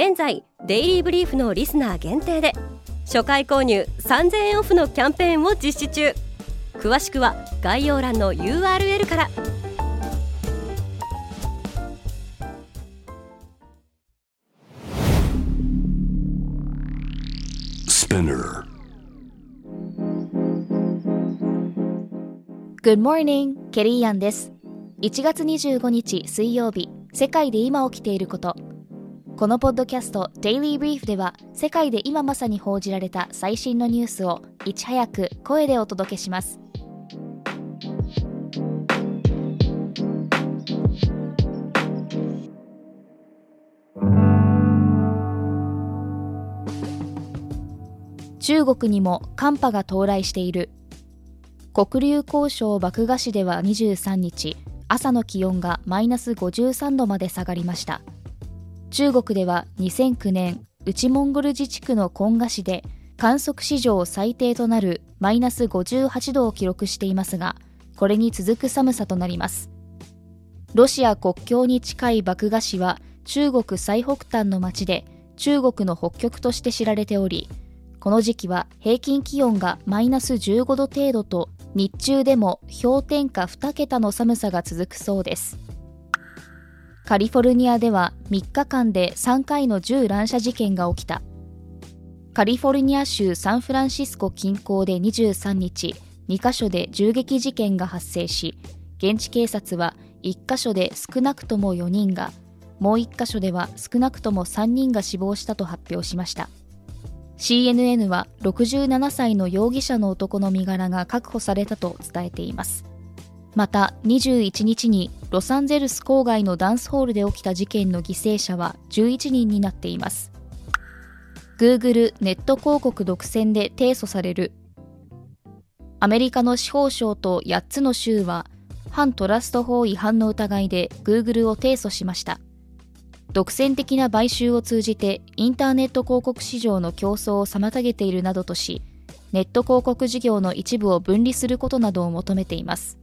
現在デイリーブリーフのリスナー限定で初回購入3000円オフのキャンペーンを実施中詳しくは概要欄の URL から Good morning, ケリーアンです。1月25日水曜日、世界で今起きていること。このポッドキャスト Daily Brief では世界で今まさに報じられた最新のニュースをいち早く声でお届けします。中国にも寒波が到来している黒竜江省漠河市では23日朝の気温がマイナス53度まで下がりました中国では2009年内モンゴル自治区のコンガ市で観測史上最低となるマイナス58度を記録していますがこれに続く寒さとなります。ロシア国境に近い漠河市は中国最北端の町で中国の北極として知られておりこの時期は平均気温がマイナス15度程度と日中でも氷点下2桁の寒さが続くそうです。カリフォルニアでは3日間で3回の銃乱射事件が起きた。カリフォルニア州サンフランシスコ近郊で23日2カ所で銃撃事件が発生し現地警察は1カ所で少なくとも4人がもう1カ所では少なくとも3人が死亡したと発表しました。CNN は67歳の容疑者の男の身柄が確保されたと伝えています。また21日にロサンゼルス郊外のダンスホールで起きた事件の犠牲者は11人になっています。Google ネット広告独占で提訴される。アメリカの司法省と8つの州は反トラスト法違反の疑いで Google を提訴しました。独占的な買収を通じてインターネット広告市場の競争を妨げているなどとし、ネット広告事業の一部を分離することなどを求めています。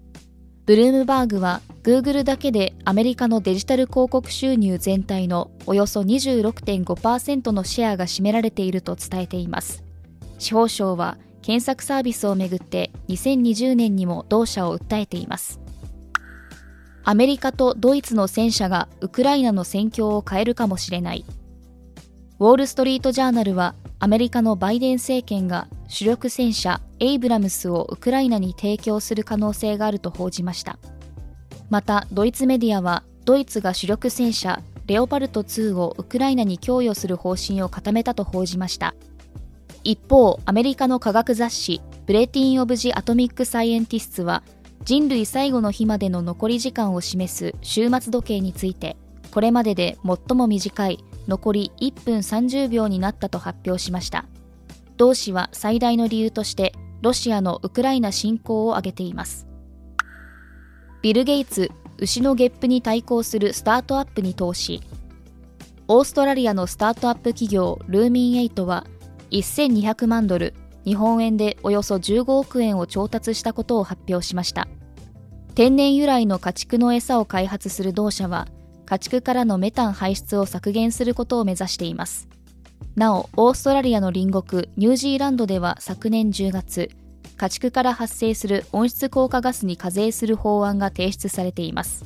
ブルームバーグは Google だけでアメリカのデジタル広告収入全体のおよそ26.5%のシェアが占められていると伝えています。司法省は検索サービスをめぐって2020年にも同社を訴えています。アメリカとドイツの戦車がウクライナの戦況を変えるかもしれない。ウォール・ストリート・ジャーナルはアメリカのバイデン政権が主力戦車エイブラムスをウクライナに提供する可能性があると報じました。またドイツメディアはドイツが主力戦車レオパルト2をウクライナに供与する方針を固めたと報じました。一方、アメリカの科学雑誌ブレティン・オブ・ジ・アトミック・サイエンティスツは人類最後の日までの残り時間を示す終末時計についてこれまでで最も短い残り1分30秒になったと発表しました。同氏は最大の理由としてロシアのウクライナ侵攻を挙げています。ビル・ゲイツ牛のゲップに対抗するスタートアップに投資。オーストラリアのスタートアップ企業ルーミンエイトは1200万ドル日本円でおよそ15億円を調達したことを発表しました。天然由来の家畜の餌を開発する同社は家畜からのメタン排出を削減することを目指していますなおオーストラリアの隣国ニュージーランドでは昨年10月家畜から発生する温室効果ガスに課税する法案が提出されています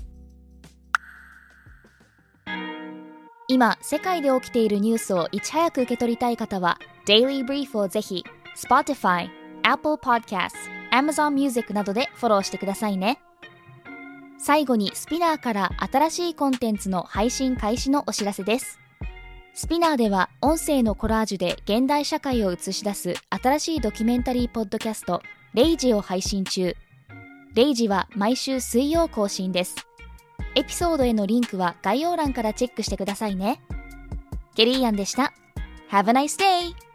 今世界で起きているニュースをいち早く受け取りたい方は Daily Brief をぜひ Spotify、Apple Podcasts、Amazon Music などでフォローしてくださいね。最後に SPINEAR から新しいコンテンツの配信開始のお知らせです。 SPINEAR では音声のコラージュで現代社会を映し出す新しいドキュメンタリーポッドキャスト、レイジを配信中。レイジは毎週水曜更新です。エピソードへのリンクは概要欄からチェックしてくださいね。ケリーアンでした Have a nice day!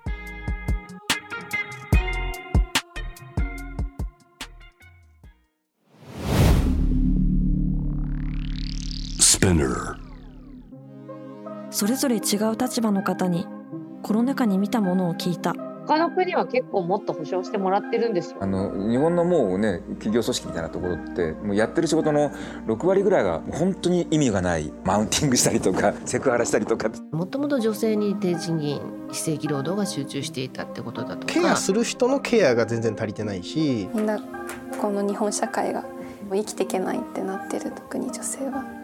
それぞれ違う立場の方にコロナ禍に見たものを聞いた。他の国は結構もっと保証してもらってるんですよ。あの日本のもうね企業組織みたいなところってもうやってる仕事の6割ぐらいが本当に意味がないマウンティングしたりとか セクハラしたりとか。もともと女性に低賃金非正規労働が集中していたってことだとか。ケアする人のケアが全然足りてないし。みんなこの日本社会が生きていけないってなってる特に女性は